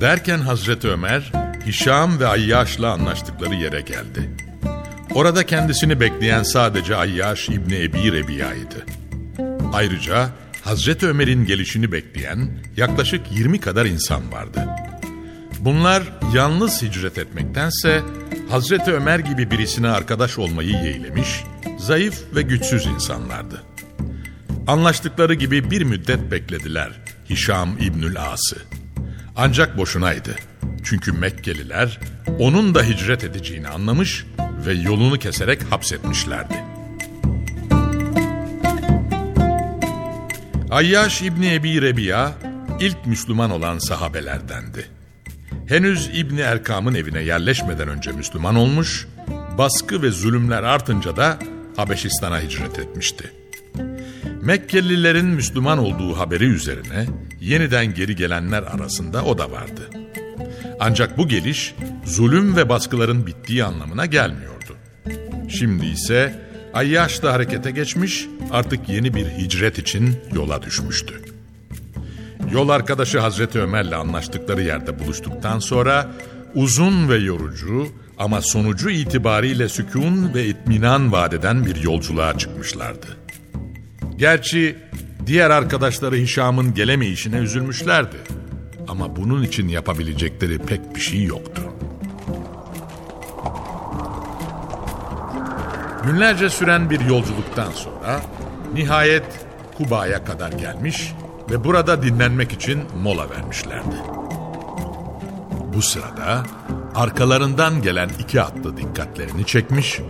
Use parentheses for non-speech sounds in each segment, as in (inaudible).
Derken Hazreti Ömer, Hişam ve Ayyaş'la anlaştıkları yere geldi. Orada kendisini bekleyen sadece Ayyaş İbni Ebi Rebiya'ydı. Ayrıca Hazreti Ömer'in gelişini bekleyen yaklaşık 20 kadar insan vardı. Bunlar yalnız hicret etmektense Hazreti Ömer gibi birisine arkadaş olmayı yeğlemiş, zayıf ve güçsüz insanlardı. Anlaştıkları gibi bir müddet beklediler Hişam İbnül As'ı. Ancak boşunaydı. Çünkü Mekkeliler onun da hicret edeceğini anlamış ve yolunu keserek hapsetmişlerdi. Ayyaş İbni Ebi Rebiya ilk Müslüman olan sahabelerdendi. Henüz İbni Erkam'ın evine yerleşmeden önce Müslüman olmuş, baskı ve zulümler artınca da Habeşistan'a hicret etmişti. Mekkelilerin Müslüman olduğu haberi üzerine yeniden geri gelenler arasında o da vardı. Ancak bu geliş zulüm ve baskıların bittiği anlamına gelmiyordu. Şimdi ise Ayyaş da harekete geçmiş, artık yeni bir hicret için yola düşmüştü. Yol arkadaşı Hazreti Ömer'le anlaştıkları yerde buluştuktan sonra uzun ve yorucu ama sonucu itibariyle sükun ve itminan vadeden bir yolculuğa çıkmışlardı. Gerçi diğer arkadaşları Hişam'ın gelemeyişine üzülmüşlerdi. Ama bunun için yapabilecekleri pek bir şey yoktu. Günlerce süren bir yolculuktan sonra nihayet Kuba'ya kadar gelmiş ve burada dinlenmek için mola vermişlerdi. Bu sırada arkalarından gelen iki atlı dikkatlerini çekmiş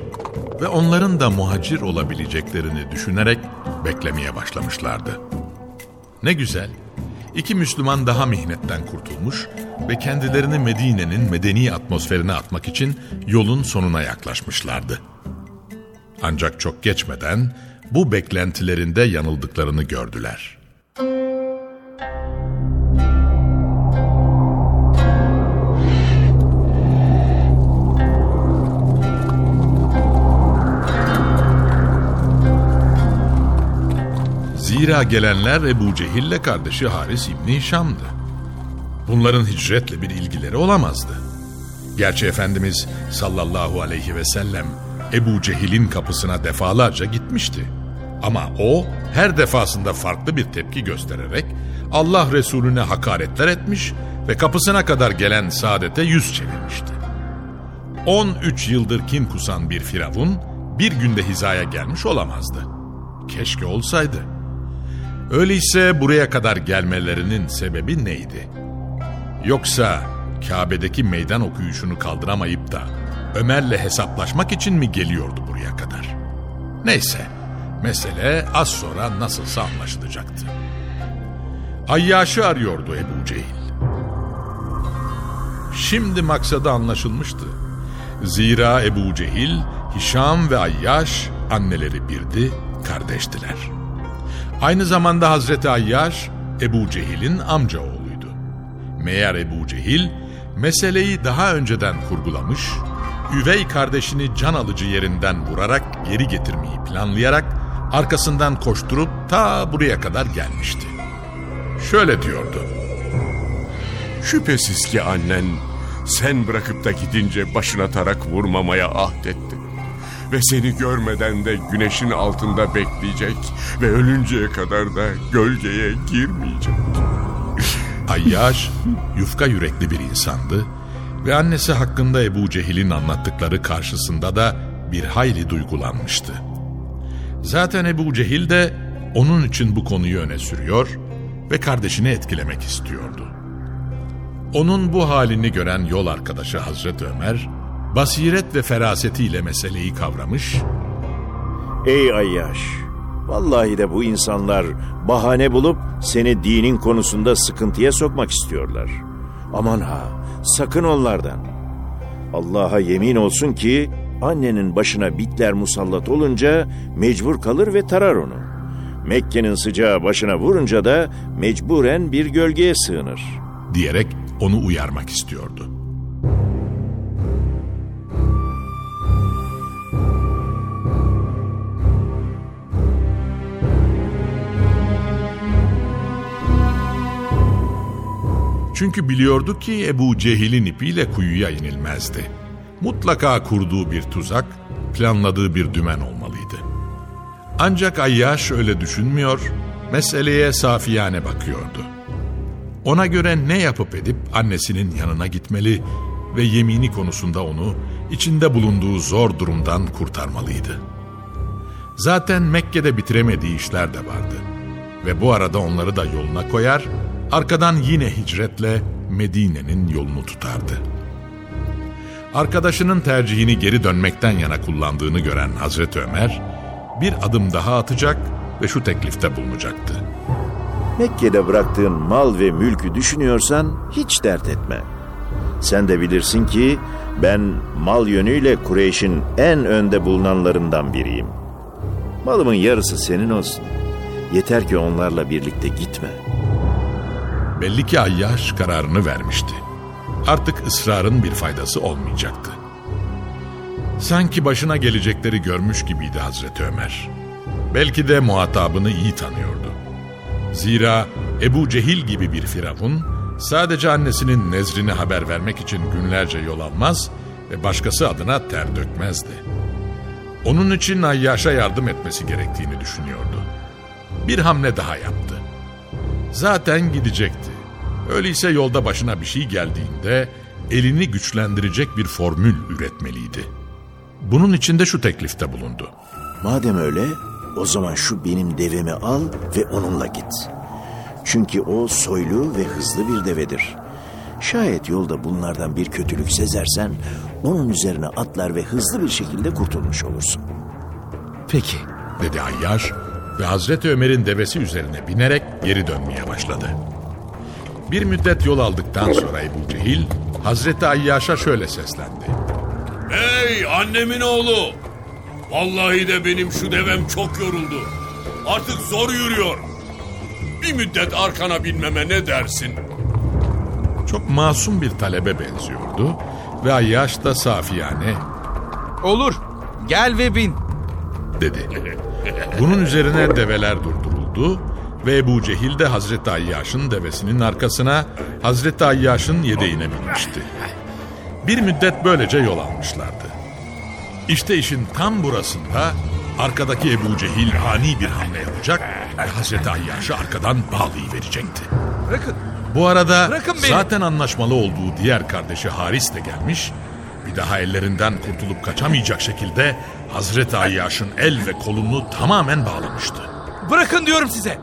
ve onların da muhacir olabileceklerini düşünerek beklemeye başlamışlardı. Ne güzel, iki Müslüman daha mihnetten kurtulmuş ve kendilerini Medine'nin medeni atmosferine atmak için yolun sonuna yaklaşmışlardı. Ancak çok geçmeden bu beklentilerinde yanıldıklarını gördüler. Zira gelenler Ebu Cehil'le kardeşi Haris İbni Hişam'dı. Bunların hicretle bir ilgileri olamazdı. Gerçi Efendimiz sallallahu aleyhi ve sellem Ebu Cehil'in kapısına defalarca gitmişti. Ama o her defasında farklı bir tepki göstererek Allah Resulüne hakaretler etmiş ve kapısına kadar gelen saadete yüz çevirmişti. 13 yıldır kin kusan bir firavun bir günde hizaya gelmiş olamazdı. Keşke olsaydı. Öyleyse buraya kadar gelmelerinin sebebi neydi? Yoksa Kabe'deki meydan okuyuşunu kaldıramayıp da Ömer'le hesaplaşmak için mi geliyordu buraya kadar? Neyse, mesele az sonra nasılsa anlaşılacaktı. Ayyaş'ı arıyordu Ebu Cehil. Şimdi maksadı anlaşılmıştı. Zira Ebu Cehil, Hişam ve Ayyaş anneleri birdi, kardeştiler. Aynı zamanda Hazreti Ayyaş, Ebu Cehil'in amca oğluydu. Meğer Ebu Cehil meseleyi daha önceden kurgulamış, üvey kardeşini can alıcı yerinden vurarak geri getirmeyi planlayarak arkasından koşturup ta buraya kadar gelmişti. Şöyle diyordu. Şüphesiz ki annen sen bırakıp da gidince başına tarak vurmamaya ahdetti. Ve seni görmeden de güneşin altında bekleyecek ve ölünceye kadar da gölgeye girmeyecek. Ayyaş yufka yürekli bir insandı ve annesi hakkında Ebu Cehil'in anlattıkları karşısında da bir hayli duygulanmıştı. Zaten Ebu Cehil de onun için bu konuyu öne sürüyor ve kardeşini etkilemek istiyordu. Onun bu halini gören yol arkadaşı Hazreti Ömer, basiret ve ferasetiyle meseleyi kavramış, Ey Ayyaş! Vallahi de bu insanlar bahane bulup seni dinin konusunda sıkıntıya sokmak istiyorlar. Aman ha, sakın onlardan. Allah'a yemin olsun ki annenin başına bitler musallat olunca mecbur kalır ve tarar onu. Mekke'nin sıcağı başına vurunca da mecburen bir gölgeye sığınır. diyerek onu uyarmak istiyordu. Çünkü biliyordu ki Ebu Cehil'in ipiyle kuyuya inilmezdi. Mutlaka kurduğu bir tuzak, planladığı bir dümen olmalıydı. Ancak Ayyaş öyle düşünmüyor, meseleye safiyane bakıyordu. Ona göre ne yapıp edip annesinin yanına gitmeli ve yemini konusunda onu içinde bulunduğu zor durumdan kurtarmalıydı. Zaten Mekke'de bitiremediği işler de vardı. Ve bu arada onları da yoluna koyar, arkadan yine hicretle Medine'nin yolunu tutardı. Arkadaşının tercihini geri dönmekten yana kullandığını gören Hazreti Ömer, bir adım daha atacak ve şu teklifte bulunacaktı. Mekke'de bıraktığın mal ve mülkü düşünüyorsan hiç dert etme. Sen de bilirsin ki ben mal yönüyle Kureyş'in en önde bulunanlarından biriyim. Malımın yarısı senin olsun. Yeter ki onlarla birlikte gitme. Belli ki Ayyaş kararını vermişti. Artık ısrarın bir faydası olmayacaktı. Sanki başına gelecekleri görmüş gibiydi Hazreti Ömer. Belki de muhatabını iyi tanıyordu. Zira Ebu Cehil gibi bir firavun sadece annesinin nezrini haber vermek için günlerce yol almaz ve başkası adına ter dökmezdi. Onun için Ayyaş'a yardım etmesi gerektiğini düşünüyordu. Bir hamle daha yaptı. Zaten gidecekti. Öyleyse yolda başına bir şey geldiğinde elini güçlendirecek bir formül üretmeliydi. Bunun için de şu teklifte bulundu. Madem öyle o zaman şu benim devemi al ve onunla git. Çünkü o soylu ve hızlı bir devedir. Şayet yolda bunlardan bir kötülük sezersen onun üzerine atlar ve hızlı bir şekilde kurtulmuş olursun. Peki. dedi Ayyaş ve Hazreti Ömer'in devesi üzerine binerek geri dönmeye başladı. Bir müddet yol aldıktan sonra Ebu Cehil Hazreti Ayyaş'a şöyle seslendi. Hey annemin oğlu! Vallahi de benim şu devem çok yoruldu. Artık zor yürüyor. Bir müddet arkana binmeme ne dersin? Çok masum bir talebe benziyordu ve Ayyaş da safiyane Olur. Gel ve bin. dedi. (laughs) Bunun üzerine develer durduruldu ve Ebu Cehil de Hazreti Ayyaş'ın devesinin arkasına Hazreti Ayyaş'ın yedeğine binmişti. Bir müddet böylece yol almışlardı. İşte işin tam burasında arkadaki Ebu Cehil ani bir hamle yapacak ve Hazreti Ayyaş'ı arkadan bağlayıverecekti. Bırakın. Bu arada zaten anlaşmalı olduğu diğer kardeşi Haris de gelmiş. Bir daha ellerinden kurtulup kaçamayacak şekilde Hazreti Ayyaş'ın el ve kolunu tamamen bağlamıştı. Bırakın diyorum size.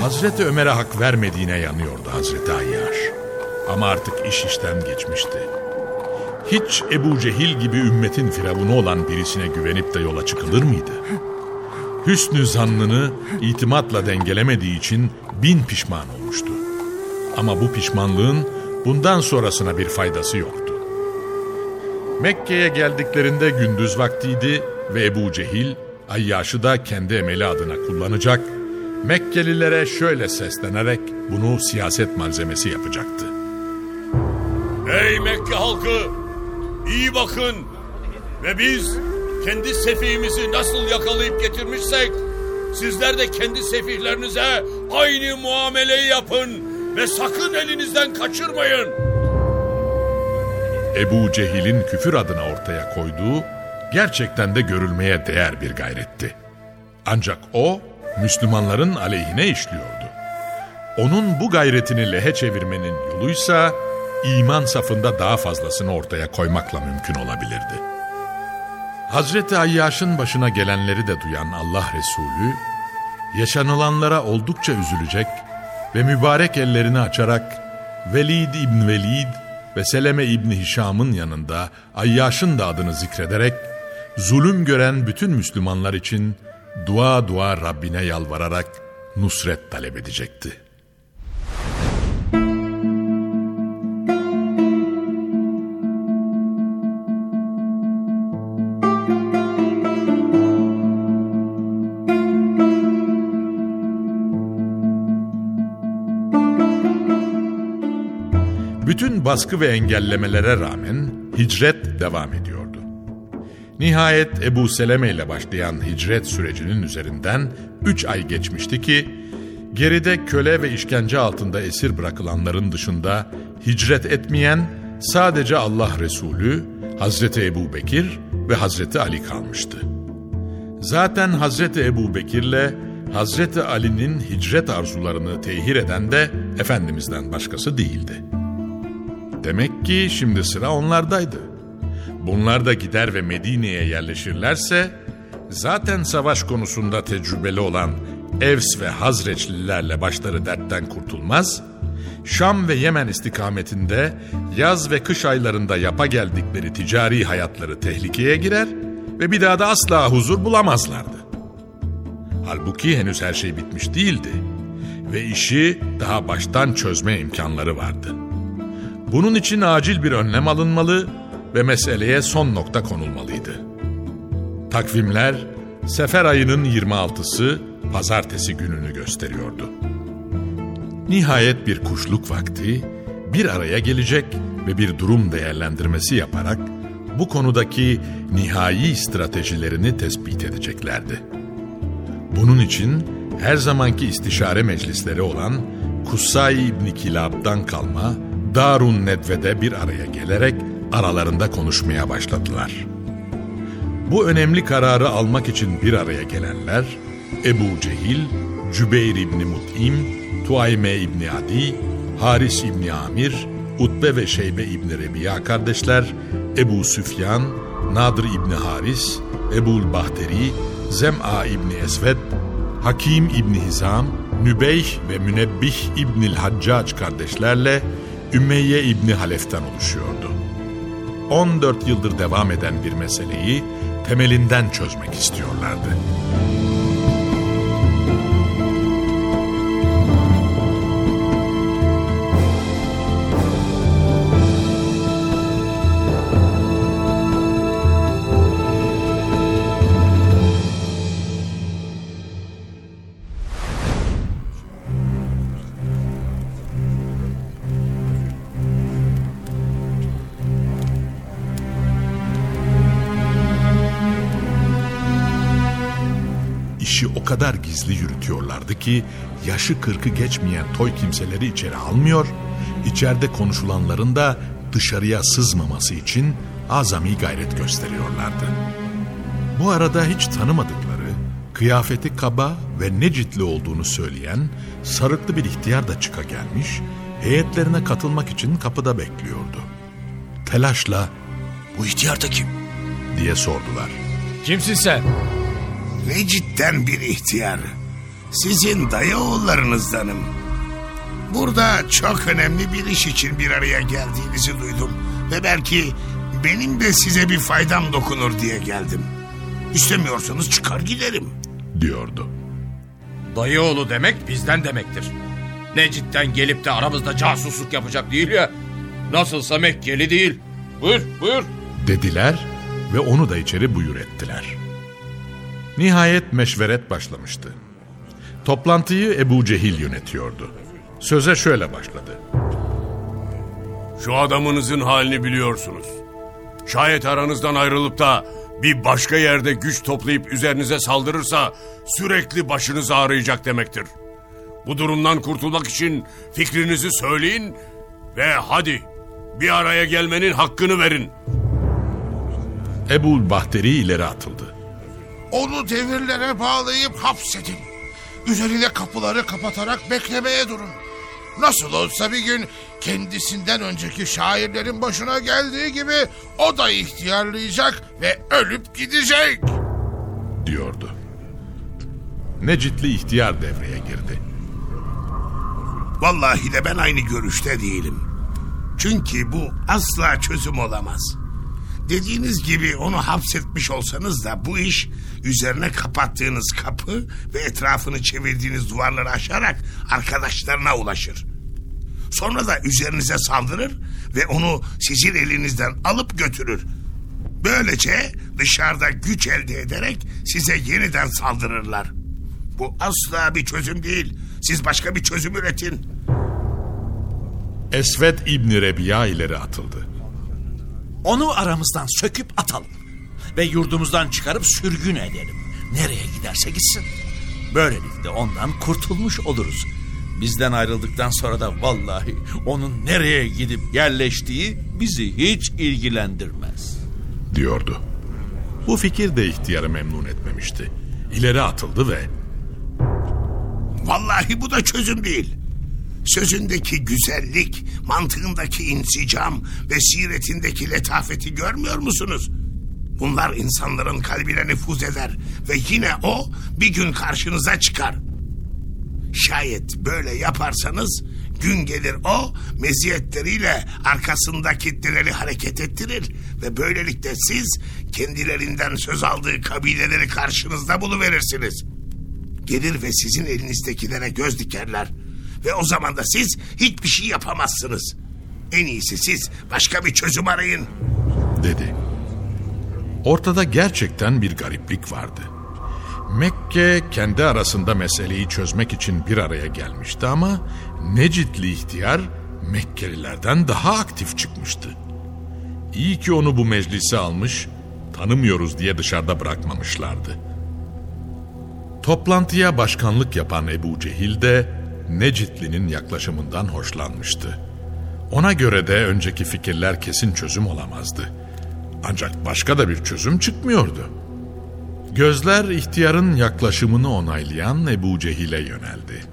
Hazreti Ömer'e hak vermediğine yanıyordu Hazreti Ayyaş. Ama artık iş işten geçmişti. Hiç Ebu Cehil gibi ümmetin firavunu olan birisine güvenip de yola çıkılır mıydı? Hüsnü zannını itimatla dengelemediği için bin pişman olmuştu. Ama bu pişmanlığın bundan sonrasına bir faydası yoktu. Mekke'ye geldiklerinde gündüz vaktiydi ve Ebu Cehil Ayyaş'ı da kendi emeli adına kullanacak, Mekkelilere şöyle seslenerek bunu siyaset malzemesi yapacaktı. Ey Mekke halkı! iyi bakın ve biz kendi sefihimizi nasıl yakalayıp getirmişsek sizler de kendi sefihlerinize aynı muameleyi yapın ve sakın elinizden kaçırmayın. Ebu Cehil'in küfür adına ortaya koyduğu gerçekten de görülmeye değer bir gayretti. Ancak o Müslümanların aleyhine işliyordu. Onun bu gayretini lehe çevirmenin yoluysa iman safında daha fazlasını ortaya koymakla mümkün olabilirdi. Hazreti Ayyaş'ın başına gelenleri de duyan Allah Resulü, yaşanılanlara oldukça üzülecek ve mübarek ellerini açarak Velid İbn Velid ve Seleme İbni Hişam'ın yanında Ayyaş'ın da adını zikrederek zulüm gören bütün Müslümanlar için dua dua Rabbine yalvararak nusret talep edecekti. Bütün baskı ve engellemelere rağmen hicret devam ediyordu. Nihayet Ebu Seleme ile başlayan hicret sürecinin üzerinden üç ay geçmişti ki, geride köle ve işkence altında esir bırakılanların dışında hicret etmeyen sadece Allah Resulü, Hazreti Ebu Bekir ve Hazreti Ali kalmıştı. Zaten Hazreti Ebu Bekir'le Hazreti Ali'nin hicret arzularını tehir eden de Efendimiz'den başkası değildi. Demek ki şimdi sıra onlardaydı. Bunlar da gider ve Medine'ye yerleşirlerse zaten savaş konusunda tecrübeli olan Evs ve Hazreçlilerle başları dertten kurtulmaz, Şam ve Yemen istikametinde yaz ve kış aylarında yapa geldikleri ticari hayatları tehlikeye girer ve bir daha da asla huzur bulamazlardı. Halbuki henüz her şey bitmiş değildi ve işi daha baştan çözme imkanları vardı.'' Bunun için acil bir önlem alınmalı ve meseleye son nokta konulmalıydı. Takvimler sefer ayının 26'sı pazartesi gününü gösteriyordu. Nihayet bir kuşluk vakti bir araya gelecek ve bir durum değerlendirmesi yaparak bu konudaki nihai stratejilerini tespit edeceklerdi. Bunun için her zamanki istişare meclisleri olan Kussay İbni Kilab'dan kalma Darun Nedve'de bir araya gelerek aralarında konuşmaya başladılar. Bu önemli kararı almak için bir araya gelenler Ebu Cehil, Cübeyr İbni Mut'im, Tuayme İbni Adi, Haris İbni Amir, Utbe ve Şeybe İbni Rebiya kardeşler, Ebu Süfyan, Nadir İbni Haris, Ebul Bahteri, Zem'a İbni Esved, Hakim İbni Hizam, Nübeyh ve Münebbih İbnil Haccac kardeşlerle Ümeyye İbni Halef'ten oluşuyordu. 14 yıldır devam eden bir meseleyi temelinden çözmek istiyorlardı. İşi o kadar gizli yürütüyorlardı ki yaşı kırkı geçmeyen toy kimseleri içeri almıyor, içeride konuşulanların da dışarıya sızmaması için azami gayret gösteriyorlardı. Bu arada hiç tanımadıkları, kıyafeti kaba ve necitli olduğunu söyleyen sarıklı bir ihtiyar da çıka gelmiş, heyetlerine katılmak için kapıda bekliyordu. Telaşla Bu ihtiyar da kim? diye sordular. Kimsin sen? Ne cidden bir ihtiyar. Sizin dayı oğullarınızdanım. Burada çok önemli bir iş için bir araya geldiğinizi duydum. Ve belki benim de size bir faydam dokunur diye geldim. İstemiyorsanız çıkar giderim. diyordu. Dayıoğlu demek bizden demektir. Necit'ten gelip de aramızda casusluk yapacak değil ya. Nasılsa Mekkeli değil. Buyur buyur. Dediler ve onu da içeri buyur ettiler. Nihayet meşveret başlamıştı. Toplantıyı Ebu Cehil yönetiyordu. Söze şöyle başladı. Şu adamınızın halini biliyorsunuz. Şayet aranızdan ayrılıp da bir başka yerde güç toplayıp üzerinize saldırırsa sürekli başınız ağrıyacak demektir. Bu durumdan kurtulmak için fikrinizi söyleyin ve hadi bir araya gelmenin hakkını verin. Ebu Bahteri ileri atıldı. Onu devirlere bağlayıp hapsedin. Üzerine kapıları kapatarak beklemeye durun. Nasıl olsa bir gün kendisinden önceki şairlerin başına geldiği gibi o da ihtiyarlayacak ve ölüp gidecek. diyordu. Necitli ihtiyar devreye girdi. Vallahi de ben aynı görüşte değilim. Çünkü bu asla çözüm olamaz. Dediğiniz gibi onu hapsetmiş olsanız da bu iş üzerine kapattığınız kapı ve etrafını çevirdiğiniz duvarları aşarak arkadaşlarına ulaşır. Sonra da üzerinize saldırır ve onu sizin elinizden alıp götürür. Böylece dışarıda güç elde ederek size yeniden saldırırlar. Bu asla bir çözüm değil. Siz başka bir çözüm üretin. Esved İbni Rebiya ileri atıldı. Onu aramızdan söküp atalım. Ve yurdumuzdan çıkarıp sürgün edelim. Nereye giderse gitsin. Böylelikle ondan kurtulmuş oluruz. Bizden ayrıldıktan sonra da vallahi onun nereye gidip yerleştiği bizi hiç ilgilendirmez. diyordu. Bu fikir de ihtiyarı memnun etmemişti. İleri atıldı ve Vallahi bu da çözüm değil. Sözündeki güzellik, mantığındaki insicam ve siretindeki letafeti görmüyor musunuz? Bunlar insanların kalbine nüfuz eder ve yine o bir gün karşınıza çıkar. Şayet böyle yaparsanız gün gelir o meziyetleriyle arkasında kitleleri hareket ettirir ve böylelikle siz kendilerinden söz aldığı kabileleri karşınızda buluverirsiniz. Gelir ve sizin elinizdekilere göz dikerler. Ve o zaman da siz hiçbir şey yapamazsınız. En iyisi siz başka bir çözüm arayın. dedi. Ortada gerçekten bir gariplik vardı. Mekke kendi arasında meseleyi çözmek için bir araya gelmişti ama Necitli ihtiyar Mekkelilerden daha aktif çıkmıştı. İyi ki onu bu meclise almış, tanımıyoruz diye dışarıda bırakmamışlardı. Toplantıya başkanlık yapan Ebu Cehil de Necitli'nin yaklaşımından hoşlanmıştı. Ona göre de önceki fikirler kesin çözüm olamazdı. Ancak başka da bir çözüm çıkmıyordu. Gözler ihtiyarın yaklaşımını onaylayan Ebu Cehil'e yöneldi.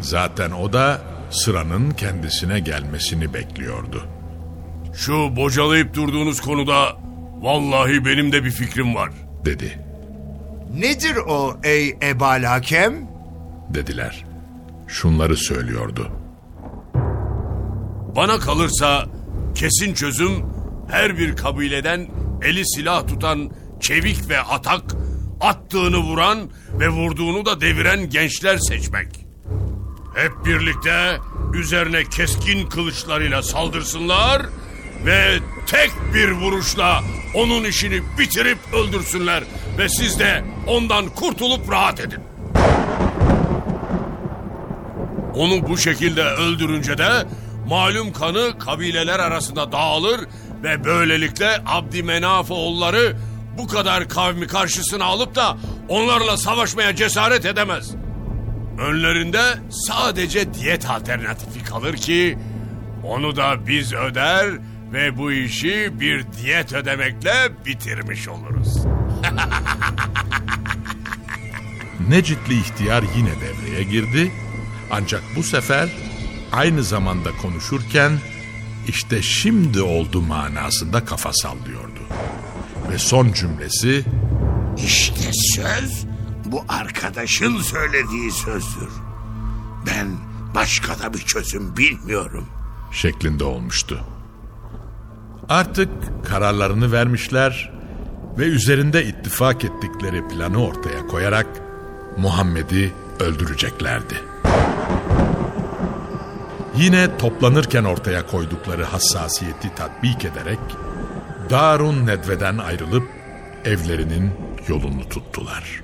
Zaten o da sıranın kendisine gelmesini bekliyordu. Şu bocalayıp durduğunuz konuda vallahi benim de bir fikrim var. Dedi, Nedir o ey Ebal Hakem? dediler. Şunları söylüyordu. Bana kalırsa kesin çözüm her bir kabileden eli silah tutan çevik ve atak, attığını vuran ve vurduğunu da deviren gençler seçmek. Hep birlikte üzerine keskin kılıçlarıyla saldırsınlar ve tek bir vuruşla onun işini bitirip öldürsünler ve siz de ondan kurtulup rahat edin. Onu bu şekilde öldürünce de malum kanı kabileler arasında dağılır ve böylelikle Abdümenaf oğulları bu kadar kavmi karşısına alıp da onlarla savaşmaya cesaret edemez. Önlerinde sadece diyet alternatifi kalır ki onu da biz öder ve bu işi bir diyet ödemekle bitirmiş oluruz. (laughs) Necitli ihtiyar yine devreye girdi. Ancak bu sefer aynı zamanda konuşurken işte şimdi oldu manasında kafa sallıyordu. Ve son cümlesi İşte söz bu arkadaşın söylediği sözdür. Ben başka da bir çözüm bilmiyorum. şeklinde olmuştu. Artık kararlarını vermişler ve üzerinde ittifak ettikleri planı ortaya koyarak Muhammed'i öldüreceklerdi. Yine toplanırken ortaya koydukları hassasiyeti tatbik ederek Darun Nedve'den ayrılıp evlerinin yolunu tuttular.